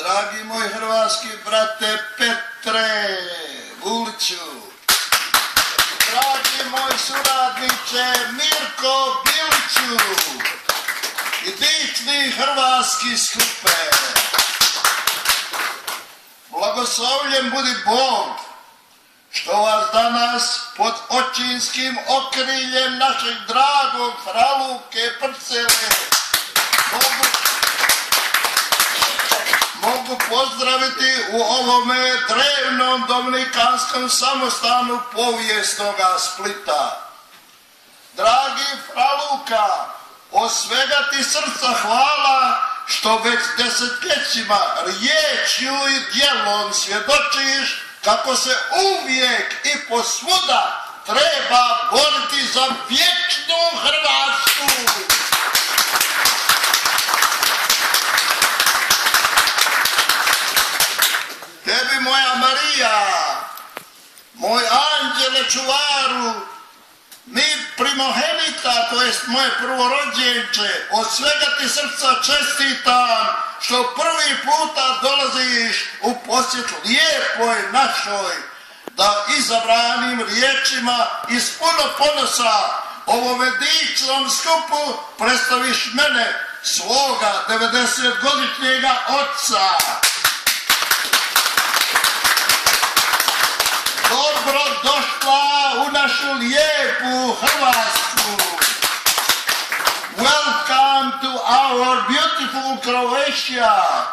Dragi moj hrvatski brate Petre Vuliću, dragi moj suradniče Mirko Biliću i dični hrvatski skupe. Blagoslovljen budi Bog što vas danas pod očinskim okriljem našeg dragog Fraluke Prcele mogu, mogu pozdraviti u ovome drevnom dominikanskom samostanu povijesnoga Splita. Dragi Fraluka, od svega ti srca hvala što već desetljećima riječju i djelom svjedočiš kako se uvijek i posvuda treba boriti za vječnu Hrvatsku. Tebi moja Marija, moj anđele čuvaru, mi primohenita, to jest moje prvorođenče, od svega ti srca čestitam što prvi puta dolaziš u posjetu lijepoj našoj, da izabranim riječima iz puno ponosa ovome dičnom skupu predstaviš mene, svoga 90-godišnjega oca. Dobro došla u našu lijepu Hrvatsku. Welcome to our beautiful Croatia.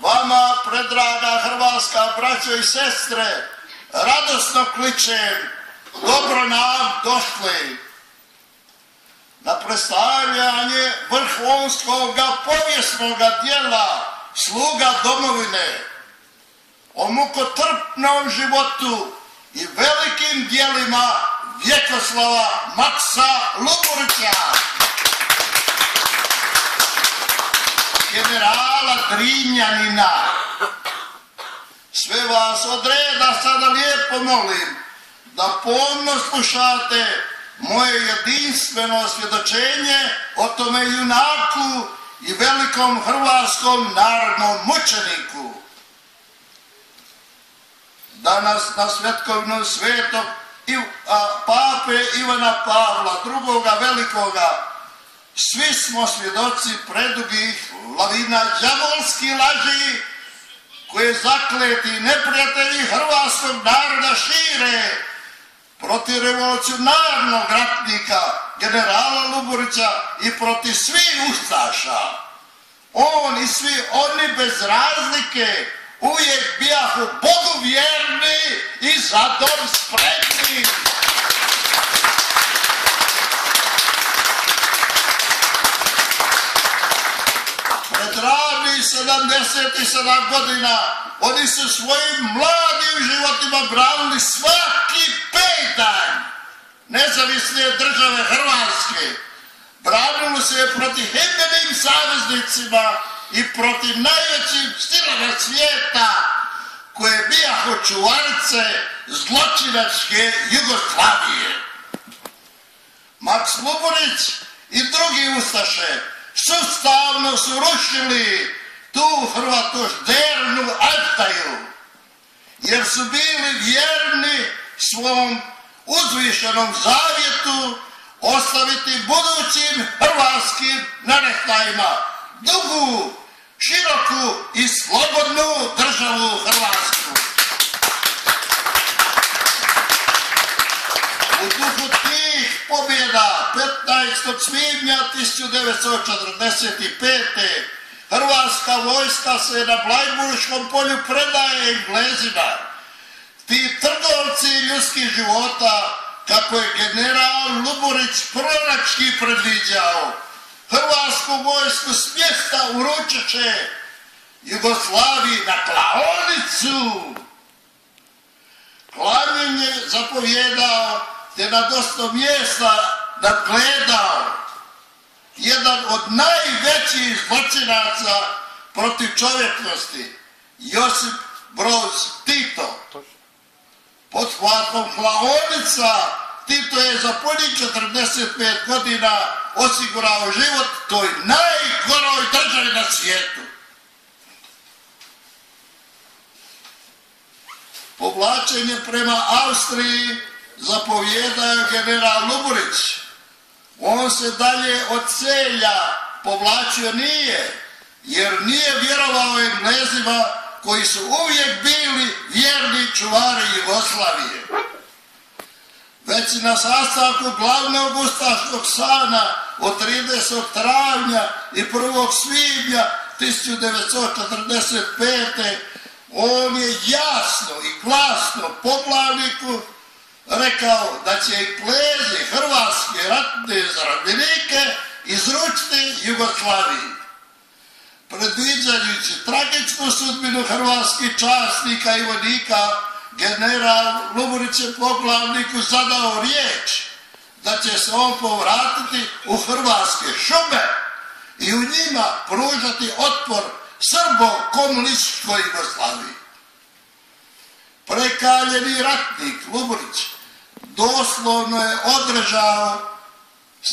Vama, predraga hrvatska braćo i sestre, radosno kličem, dobro nam došli na predstavljanje vrhunskog povijesnog dijela sluga domovine o mukotrpnom životu i velikim dijelima Vjekoslava Maksa Luburića, generala Drinjanina. Sve vas od reda sada lijepo molim da pomno slušate moje jedinstveno svjedočenje o tome junaku i velikom hrvatskom narodnom mučeniku. Danas na svjetkovinu svetog pape Ivana Pavla drugoga velikoga svi smo svjedoci predugih lavina džavolski laži koje zakleti neprijatelji hrvatskog naroda šire protiv revolucionarnog ratnika generala Luburića i protiv svih ustaša. On i svi oni bez razlike uvijek bijahu Bogu vjerni i za dom spremni. Pred ravnih 77 godina oni su svojim mladim životima branili svaki pejdan nezavisne države Hrvatske. Branilo se je protiv himbenim saveznicima i protiv najvećih stilova svijeta koje bijaho čuvarice zločinačke Jugoslavije. Maks Luburić i drugi ustaše sustavno su rušili tu hrvatošdernu altaju, jer su bili vjerni svom uzvišenom zavjetu ostaviti budućim hrvatskim narestajima dugu, široku i slobodnu državu Hrvatsku. U duhu tih pobjeda 15. svibnja 1945. Hrvatska vojska se na Blajburškom polju predaje Englezima. Ti trgovci ljudskih života, kako je general Luburić prorački predviđao, Hrvatsku vojsku s mjesta uručit će Jugoslaviji na klaonicu. Klanjenje zapovjedao te na dosta mjesta nadgledao jedan od najvećih zločinaca protiv čovjeknosti, Josip Broz Tito. Pod hvatom klaonica Tito je za punih 45 godina osigurao život toj najgoroj državi na svijetu. Povlačenje prema Austriji zapovjedao general Luburić. On se dalje od celja povlačio nije, jer nije vjerovao Englezima koji su uvijek bili vjerni čuvari Jugoslavije. Već na sastavku glavnog ustaškog sana od 30. travnja i 1. svibnja 1945. on je jasno i glasno poglavniku rekao da će i plezi hrvatske ratne zarobljenike izručiti Jugoslaviji. Predviđajući tragičnu sudbinu hrvatskih časnika i vodika, general Luburić je poglavniku zadao riječ da će se on povratiti u hrvatske šume i u njima pružati otpor srbo-komunističkoj Jugoslaviji. Prekaljeni ratnik Luburić doslovno je održao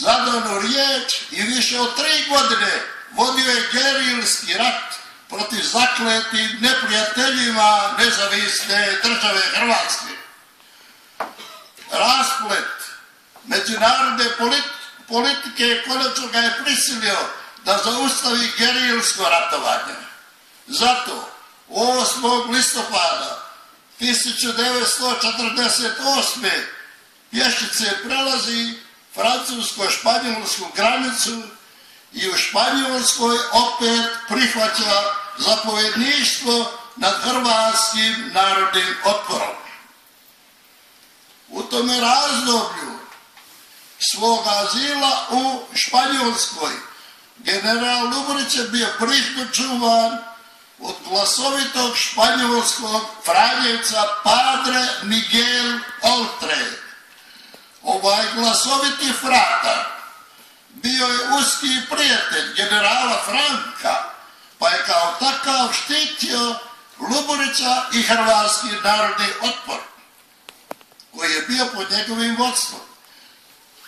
zadanu riječ i više od tri godine vodio je gerilski rat protiv zakletim neprijateljima nezavisne države Hrvatske. Rasplet međunarodne politike konačno ga je prisilio da zaustavi gerilsko ratovanje. Zato 8. listopada 1948. pješice prelazi francusko-španjolsku granicu i u Španjolskoj opet prihvaća zapovjedništvo nad hrvatskim narodnim otporom. U tome razdoblju svoga azila u Španjolskoj general Luburić je bio čuvan od glasovitog španjolskog franjevca Padre Miguel Oltre. Ovaj glasoviti fratar bio je uski prijatelj generala Franka, pa je kao takav štitio Luburića i hrvatski narodni otpor, koji je bio pod njegovim vodstvom.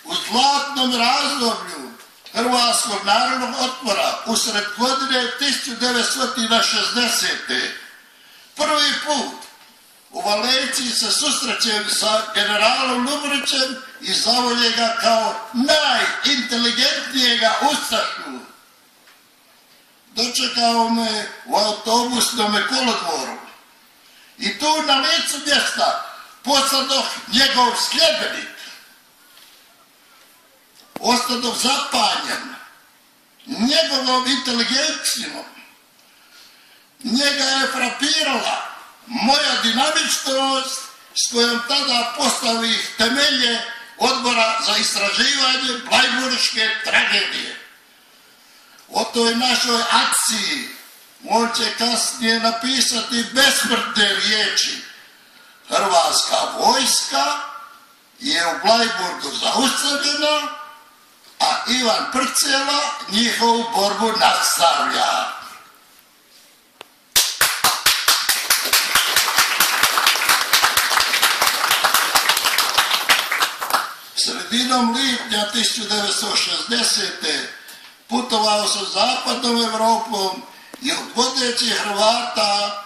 U zlatnom razdoblju Hrvatskog narodnog otpora usred godine 1960. prvi put u Valenciji se susreće sa generalom Luburićem i zavolje ga kao najinteligentnijega ustašu. Dočekao me u autobusnom kolodvoru i tu na licu mjesta posadoh njegov sljedbenik. Ostadoh zapanjen njegovom inteligencijom. Njega je frapirala moja dinamičnost s kojom tada postavih temelje odbora za istraživanje Blajburške tragedije. O toj našoj akciji on će kasnije napisati besmrtne riječi. Hrvatska vojska je u Blajburgu zaustavljena, a Ivan Prcela njihovu borbu nastavlja. Sredinom lipnja 1960. putovao sa zapadnom Evropom i od vodećih Hrvata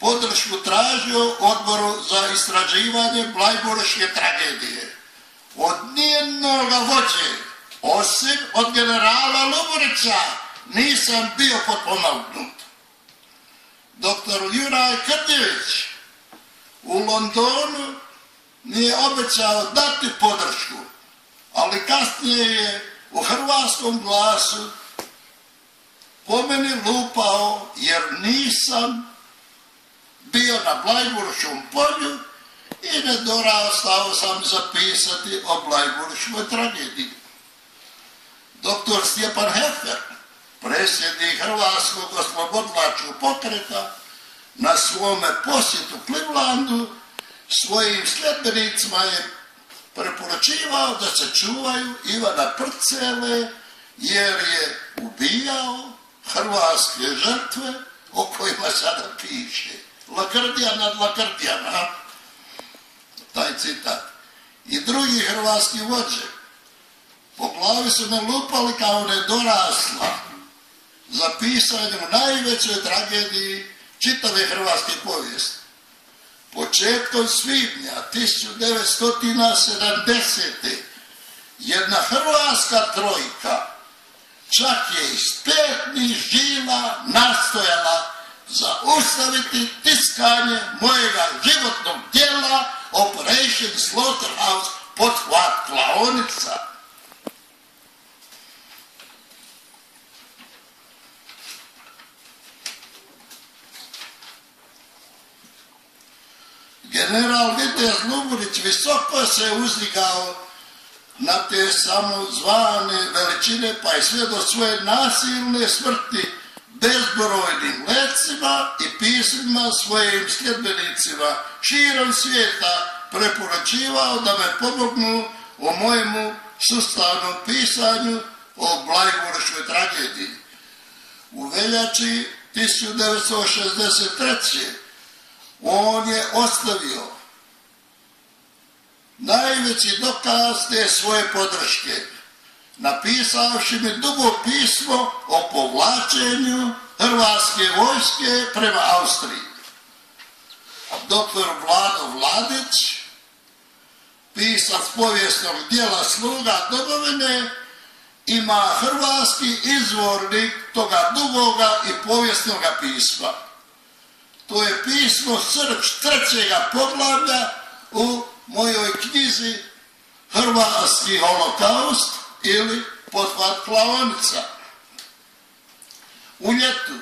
podršku tražio odboru za istraživanje Blajburške tragedije. Od nijednoga vođe, osim od generala Luburića, nisam bio potpomognut. Doktor Juraj Krdivić u Londonu mi je obećao dati podršku, ali kasnije je u hrvatskom glasu po meni lupao jer nisam bio na Blajburškom polju i ne dorastao sam zapisati o Blajburškoj tragediji. Doktor Stjepan Hefer, predsjednik Hrvatskog oslobodlačkog pokreta, na svome posjetu Clevelandu svojim sljedbenicima je preporučivao da se čuvaju Ivana Prcele jer je ubijao hrvatske žrtve o kojima sada piše. Lakrdija nad Lakrdijana, taj citat. i drugi hrvatski vođe. Po glavi su me lupali kao nedorasla za pisanje u najvećoj tragediji čitave hrvatske povijesti. Početkom svibnja 1970. jedna hrvatska trojka čak je iz petnih žila nastojala zaustaviti tiskanje mojega životnog djela Operation Slaughterhouse pod hvat klaonica. General Vitez Luburić visoko se uzdigao na te samozvane veličine pa je sve do svoje nasilne smrti bezbrojnim lecima i pismima svojim sljedbenicima širom svijeta preporučivao da me pomognu o mojemu sustavnom pisanju o Blajburškoj tragediji. U veljači 1963. on je ostavio najveći dokaz te svoje podrške napisavši mi dugo pismo o povlačenju Hrvatske vojske prema Austriji. Doktor Vlado Vladić, pisac povijesnog dijela sluga domovine, ima hrvatski izvornik toga dugoga i povijesnoga pisma. To je pismo srč trećega poglavlja u mojoj knjizi Hrvatski holokaust ili pothvat klaonica. U ljetu.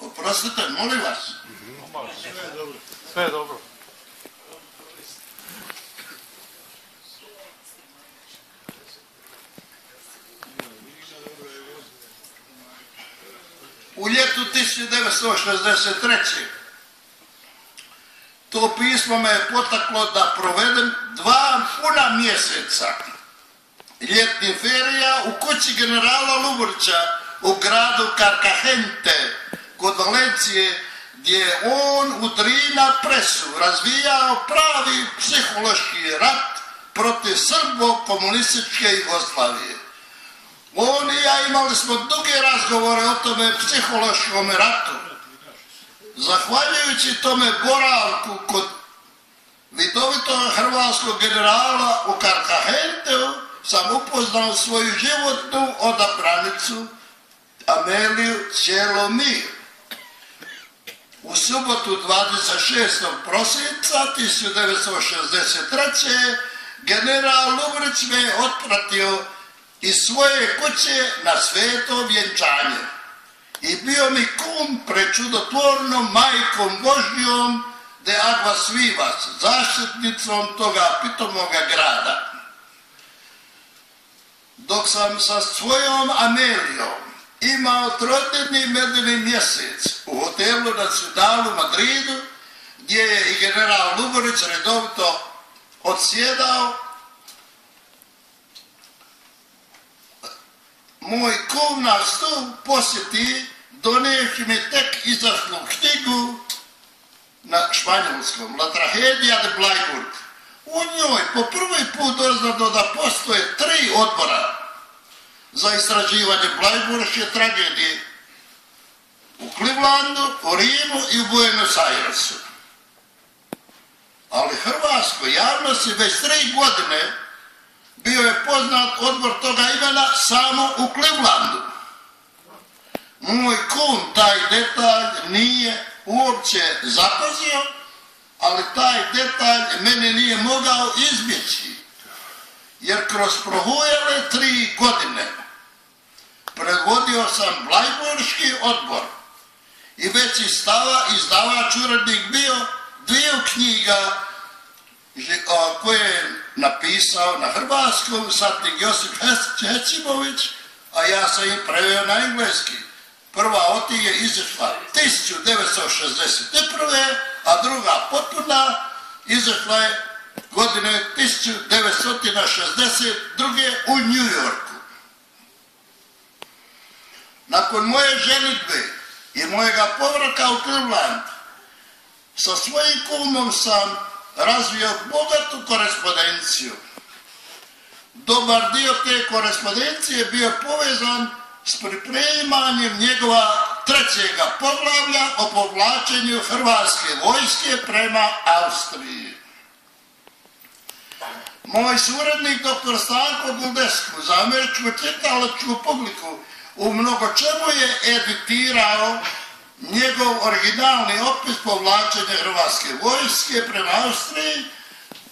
Oprostite. Molim vas. Sve dobro. Sve je dobro. U ljetu 1963. To pismo me je potaklo da provedem dva puna mjeseca ljetnih ferija u kući generala Luburića u gradu Carcagente kod Valencije gdje je on u Drina presu razvijao pravi psihološki rat protiv srbo-komunističke Jugoslavije. On i ja imali smo duge razgovore o tome psihološkom ratu. Zahvaljujući tome boravku kod vidovitog hrvatskog generala u Karkahenteu sam upoznao svoju životnu odabranicu Ameliju Cijelomir. U subotu 26. prosinca 1963. general Lubrić me je otpratio iz svoje kuće na sveto vjenčanje i bio mi kum pred čudotvornom majkom Božjom de Aguas Vivas, zaštitnicom toga pitomoga grada. Dok sam sa svojom Amelijom imao trodnevni medeni mjesec u hotelu Nacionalu Madridu, gdje je i general Luborić redovito odsjedao moj kum na stup posjeti donijevši mi tek izašlu knjigu na španjolskom La tragedija de Blajburg. U njoj po prvi put doznado da postoje tri odbora za istraživanje Blajburške tragedije u Clevelandu, u Rimu i u Buenos Airesu. Ali hrvatskoj javnosti već tri godine bio je poznat odbor toga imena samo u Clevelandu. Moj kum taj detalj nije uopće zapazio, ali taj detalj mene nije mogao izbjeći. Jer kroz prohujale tri godine predvodio sam Blajburški odbor i već iz stava izdavač urednik bio dvije knjiga koje je napisao na hrvatskom satnik Josip Hecimović, a ja sam ih preveo na engleski. Prva od tih je izašla 1961. a druga potpuna izašla je godine 1962. u New Yorku. Nakon moje ženitbe i mojega povraka u Cleveland, sa svojim kumom sam razvio bogatu korespondenciju. Dobar dio te korespondencije bio povezan s pripremanjem njegova trećega poglavlja o povlačenju Hrvatske vojske prema Austriji. Moj suradnik dr. Stanko Guldesku za američku čitalačku publiku u mnogo čemu je editirao njegov originalni opis povlačenja Hrvatske vojske prema Austriji,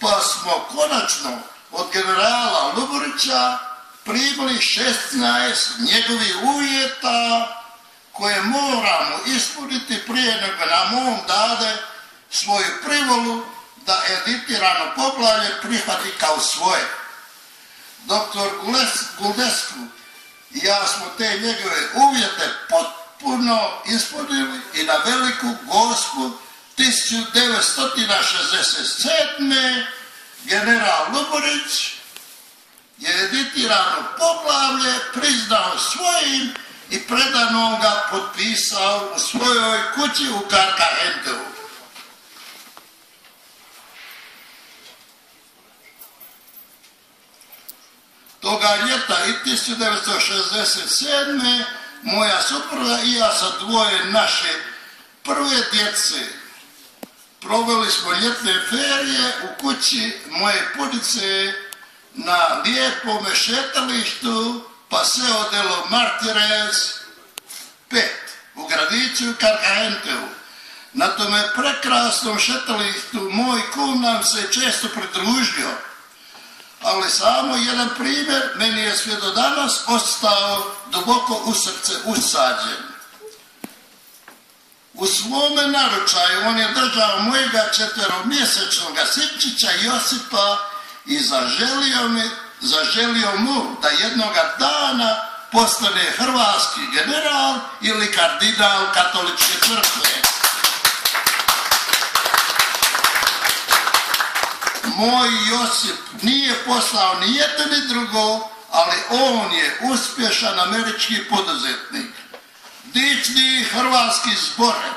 pa smo konačno od generala Luburića primili 16 njegovih uvjeta koje moramo ispuniti prije nego nam on dade svoju privolu da editirano poglavlje prihvati kao svoje. Doktor Guldesku i ja smo te njegove uvjete potpuno ispunili i na veliku gospu 1967. general Luborić je editirano poglavlje priznao svojim i predano ga potpisao u svojoj kući u Karkahendu. Toga ljeta i 1967. moja supruga i ja sa dvoje naše prve djece proveli smo ljetne ferije u kući moje pudice na lijepom šetalištu pa se odelo Martirez 5 u gradiću Karkahenteu. Na tome prekrasnom šetalištu moj kum nam se često pridružio ali samo jedan primjer meni je sve do danas ostao duboko u srce usađen. U svome naručaju on je držao mojega četveromjesečnog sinčića Josipa i zaželio, mi, zaželio mu da jednoga dana postane hrvatski general ili kardinal katoličke crkve. Moj Josip nije poslao ni jedno ni drugo, ali on je uspješan američki poduzetnik. Dični hrvatski zbore.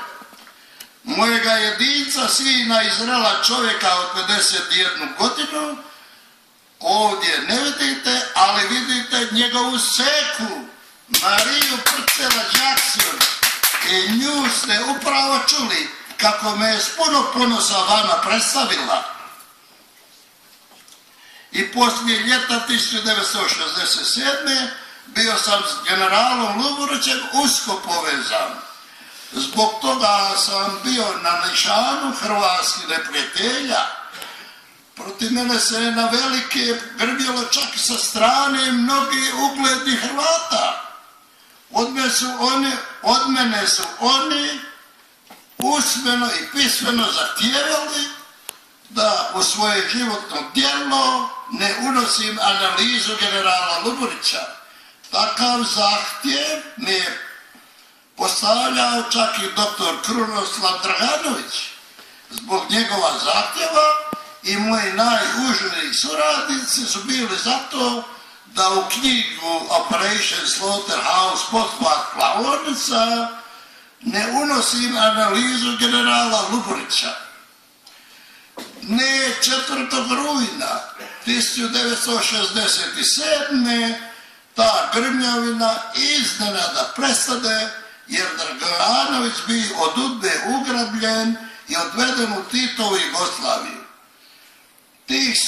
Mojega jedinca, sina Izrela čovjeka od 51 godinu, ovdje ne vidite, ali vidite njegovu seku, Mariju Prcela Jackson. I nju ste upravo čuli kako me je s puno ponosa vama predstavila i poslije ljeta 1967. bio sam s generalom Luburićem usko povezan. Zbog toga sam bio na nišanu hrvatskih neprijatelja. Protiv mene se na velike grbjelo čak i sa strane mnogi ugledni Hrvata. Od mene su oni, od mene su oni usmeno i pismeno zahtijevali da u svoje životno djelo ne unosim analizu generala Luburića. Takav zahtjev mi je postavljao čak i doktor Krunoslav Draganović. Zbog njegova zahtjeva i moji najužili suradnici su bili zato da u knjigu Operation Slaughterhouse pothvat Plavonica ne unosim analizu generala Luburića ne 4. rujna 1967. ta grmljavina iznenada prestade jer Draganović bi od udbe ugrabljen i odveden u Titovu Jugoslaviju. Tih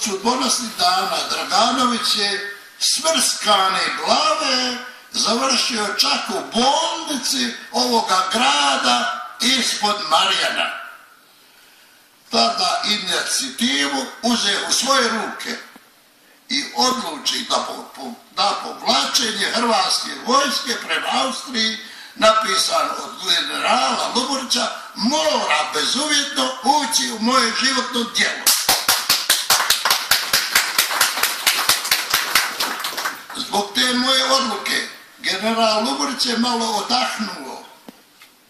sudbonosnih dana Draganović je smrskane glave završio čak u bolnici ovoga grada ispod Marijana tada inicijativu uze u svoje ruke i odluči da, po, da povlačenje Hrvatske vojske prema Austriji napisan od generala Luburića mora bezuvjetno ući u moje životno djelo. Zbog te moje odluke general Luburić je malo odahnuo.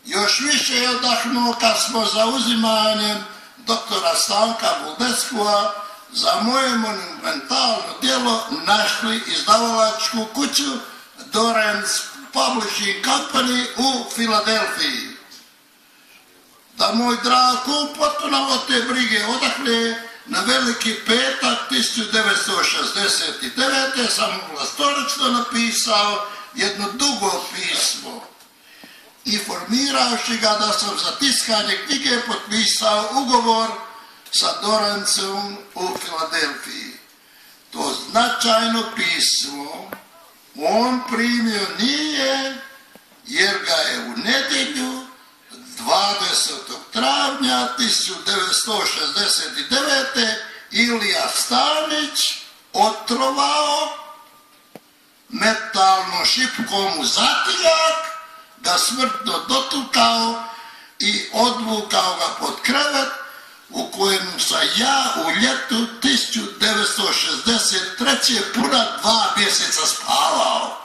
Još više je odahnuo kad smo za uzimanjem doktora Stanka Buldeskova za moje monumentalno djelo našli izdavalačku kuću Dorens Publishing Company u Filadelfiji. Da moj drag kum potpuno od te brige odakle na veliki petak 1969. sam mu vlastorično napisao jedno dugo pismo informiravši ga da sam za tiskanje knjige potpisao ugovor sa Dorancem u Filadelfiji. To značajno pismo on primio nije jer ga je u nedjelju 20. travnja 1969. Ilija Stanić otrovao metalno šipkom u zatiljak ga smrtno dotukao i odvukao ga pod krevet u kojem sam ja u ljetu 1963. puna dva mjeseca spavao.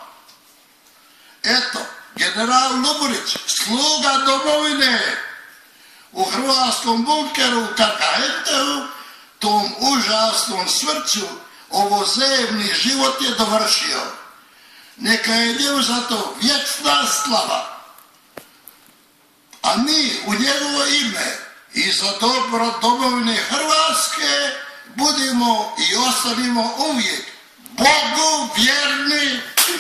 Eto, general Luburić, sluga domovine, u hrvatskom bunkeru u Karkaheteu, tom užasnom svrću, ovo zemni život je dovršio. Neka je njemu za to vječna slava. A mi u njegovo ime i za dobro domovine Hrvatske budimo i ostanimo uvijek Bogu vjerni i